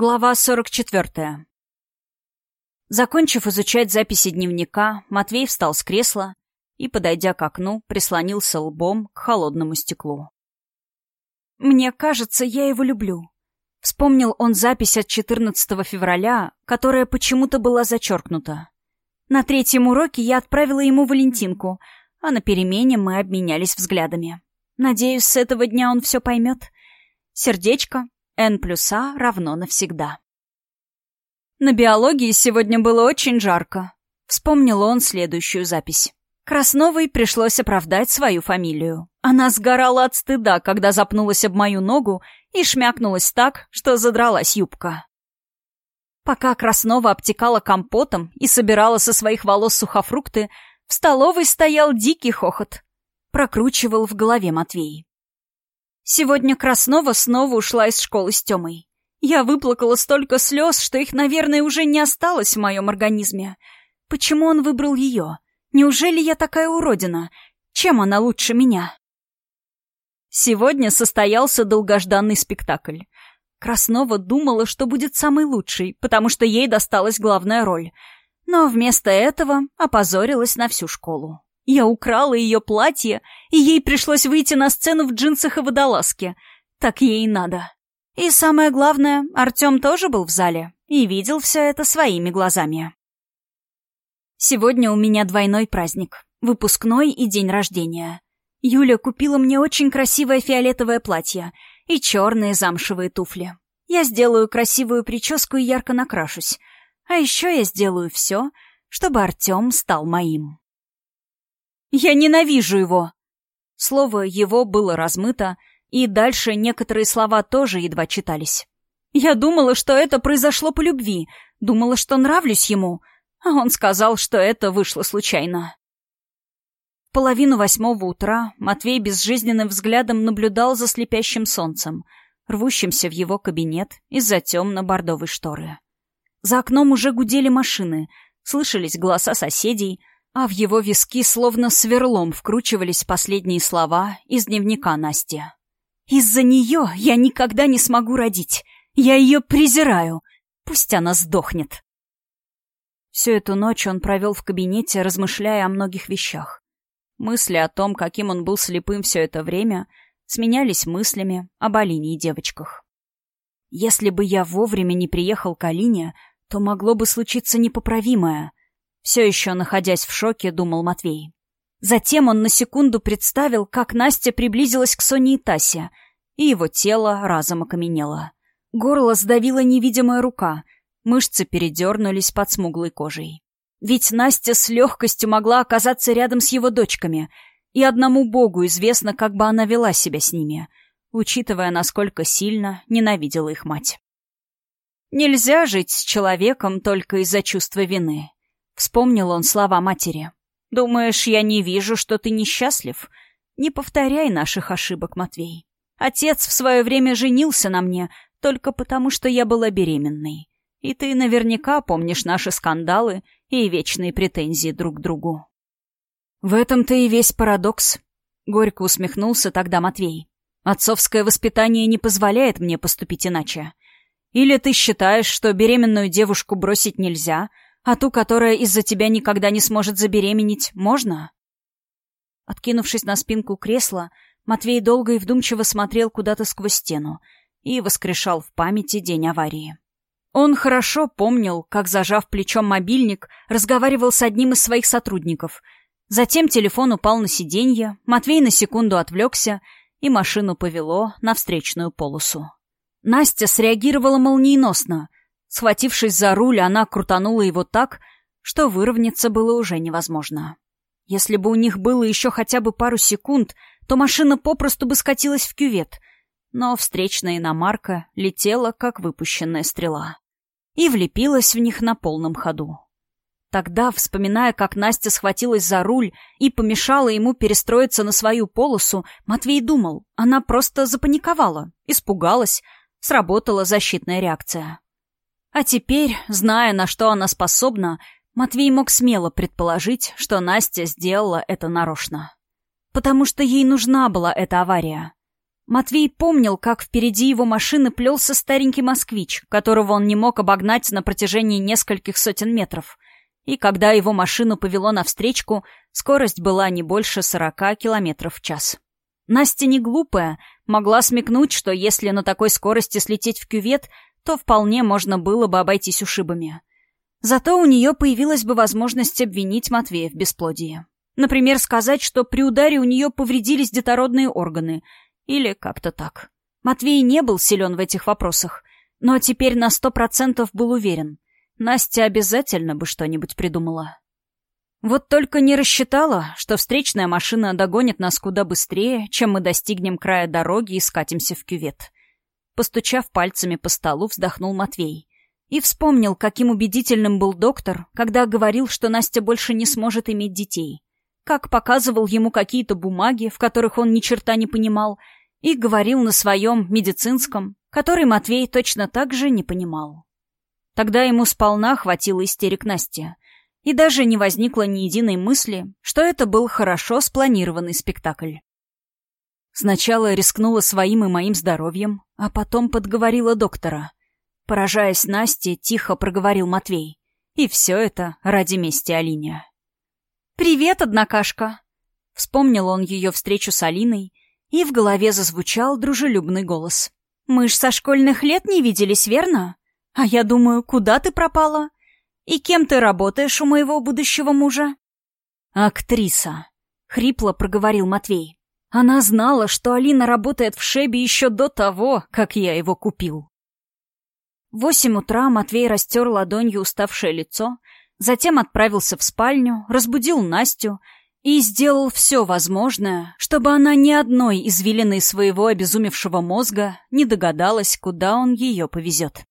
Глава 44. Закончив изучать записи дневника, Матвей встал с кресла и, подойдя к окну, прислонился лбом к холодному стеклу. «Мне кажется, я его люблю», — вспомнил он запись от 14 февраля, которая почему-то была зачеркнута. На третьем уроке я отправила ему Валентинку, а на перемене мы обменялись взглядами. Надеюсь, с этого дня он все поймет. Сердечко, n плюс а равно навсегда. На биологии сегодня было очень жарко. Вспомнил он следующую запись. Красновой пришлось оправдать свою фамилию. Она сгорала от стыда, когда запнулась об мою ногу и шмякнулась так, что задралась юбка. Пока Краснова обтекала компотом и собирала со своих волос сухофрукты, в столовой стоял дикий хохот. Прокручивал в голове Матвей. Сегодня Краснова снова ушла из школы с Тёмой. Я выплакала столько слез, что их, наверное, уже не осталось в моем организме. Почему он выбрал ее? Неужели я такая уродина? Чем она лучше меня? Сегодня состоялся долгожданный спектакль. Краснова думала, что будет самый лучший, потому что ей досталась главная роль. Но вместо этого опозорилась на всю школу. Я украла ее платье, и ей пришлось выйти на сцену в джинсах и водолазке. Так ей и надо. И самое главное, Артем тоже был в зале и видел все это своими глазами. Сегодня у меня двойной праздник. Выпускной и день рождения. Юля купила мне очень красивое фиолетовое платье и черные замшевые туфли. Я сделаю красивую прическу и ярко накрашусь. А еще я сделаю все, чтобы Артем стал моим. «Я ненавижу его!» Слово «его» было размыто, и дальше некоторые слова тоже едва читались. Я думала, что это произошло по любви, думала, что нравлюсь ему, а он сказал, что это вышло случайно. В половину восьмого утра Матвей безжизненным взглядом наблюдал за слепящим солнцем, рвущимся в его кабинет из-за темно-бордовой шторы. За окном уже гудели машины, слышались голоса соседей, а в его виски словно сверлом вкручивались последние слова из дневника Насти. Из-за нее я никогда не смогу родить. Я ее презираю. Пусть она сдохнет. Всю эту ночь он провел в кабинете, размышляя о многих вещах. Мысли о том, каким он был слепым все это время, сменялись мыслями об Алине и девочках. Если бы я вовремя не приехал к Алине, то могло бы случиться непоправимое. Все еще находясь в шоке, думал Матвей. Затем он на секунду представил, как Настя приблизилась к Соне и Тасе, и его тело разом окаменело. Горло сдавила невидимая рука, мышцы передернулись под смуглой кожей. Ведь Настя с легкостью могла оказаться рядом с его дочками, и одному богу известно, как бы она вела себя с ними, учитывая, насколько сильно ненавидела их мать. «Нельзя жить с человеком только из-за чувства вины», — вспомнил он слова матери. Думаешь, я не вижу, что ты несчастлив? Не повторяй наших ошибок, Матвей. Отец в свое время женился на мне только потому, что я была беременной. И ты наверняка помнишь наши скандалы и вечные претензии друг к другу. В этом-то и весь парадокс. Горько усмехнулся тогда Матвей. Отцовское воспитание не позволяет мне поступить иначе. Или ты считаешь, что беременную девушку бросить нельзя — а ту, которая из-за тебя никогда не сможет забеременеть, можно? Откинувшись на спинку кресла, Матвей долго и вдумчиво смотрел куда-то сквозь стену и воскрешал в памяти день аварии. Он хорошо помнил, как, зажав плечом мобильник, разговаривал с одним из своих сотрудников. Затем телефон упал на сиденье, Матвей на секунду отвлекся, и машину повело на встречную полосу. Настя среагировала молниеносно — Схватившись за руль, она крутанула его так, что выровняться было уже невозможно. Если бы у них было еще хотя бы пару секунд, то машина попросту бы скатилась в кювет. Но встречная иномарка летела, как выпущенная стрела. И влепилась в них на полном ходу. Тогда, вспоминая, как Настя схватилась за руль и помешала ему перестроиться на свою полосу, Матвей думал, она просто запаниковала, испугалась, сработала защитная реакция. А теперь, зная, на что она способна, Матвей мог смело предположить, что Настя сделала это нарочно. Потому что ей нужна была эта авария. Матвей помнил, как впереди его машины плелся старенький москвич, которого он не мог обогнать на протяжении нескольких сотен метров. И когда его машину повело навстречку, скорость была не больше сорока километров в час. Настя не глупая, могла смекнуть, что если на такой скорости слететь в кювет, то вполне можно было бы обойтись ушибами. Зато у нее появилась бы возможность обвинить Матвея в бесплодии. Например, сказать, что при ударе у нее повредились детородные органы — или как-то так. Матвей не был силен в этих вопросах, но теперь на сто процентов был уверен. Настя обязательно бы что-нибудь придумала. Вот только не рассчитала, что встречная машина догонит нас куда быстрее, чем мы достигнем края дороги и скатимся в кювет. Постучав пальцами по столу, вздохнул Матвей. И вспомнил, каким убедительным был доктор, когда говорил, что Настя больше не сможет иметь детей. Как показывал ему какие-то бумаги, в которых он ни черта не понимал, и говорил на своем медицинском, который Матвей точно так же не понимал. Тогда ему сполна хватило истерик Насти, и даже не возникло ни единой мысли, что это был хорошо спланированный спектакль. Сначала рискнула своим и моим здоровьем, а потом подговорила доктора. Поражаясь Насте, тихо проговорил Матвей. И все это ради мести Алине. «Привет, однокашка!» Вспомнил он ее встречу с Алиной и в голове зазвучал дружелюбный голос. «Мы ж со школьных лет не виделись, верно? А я думаю, куда ты пропала? И кем ты работаешь у моего будущего мужа?» «Актриса», — хрипло проговорил Матвей. Она знала, что Алина работает в Шебе еще до того, как я его купил. В восемь утра Матвей растер ладонью уставшее лицо, затем отправился в спальню, разбудил Настю — и сделал все возможное, чтобы она ни одной извилиной своего обезумевшего мозга не догадалась, куда он ее повезет.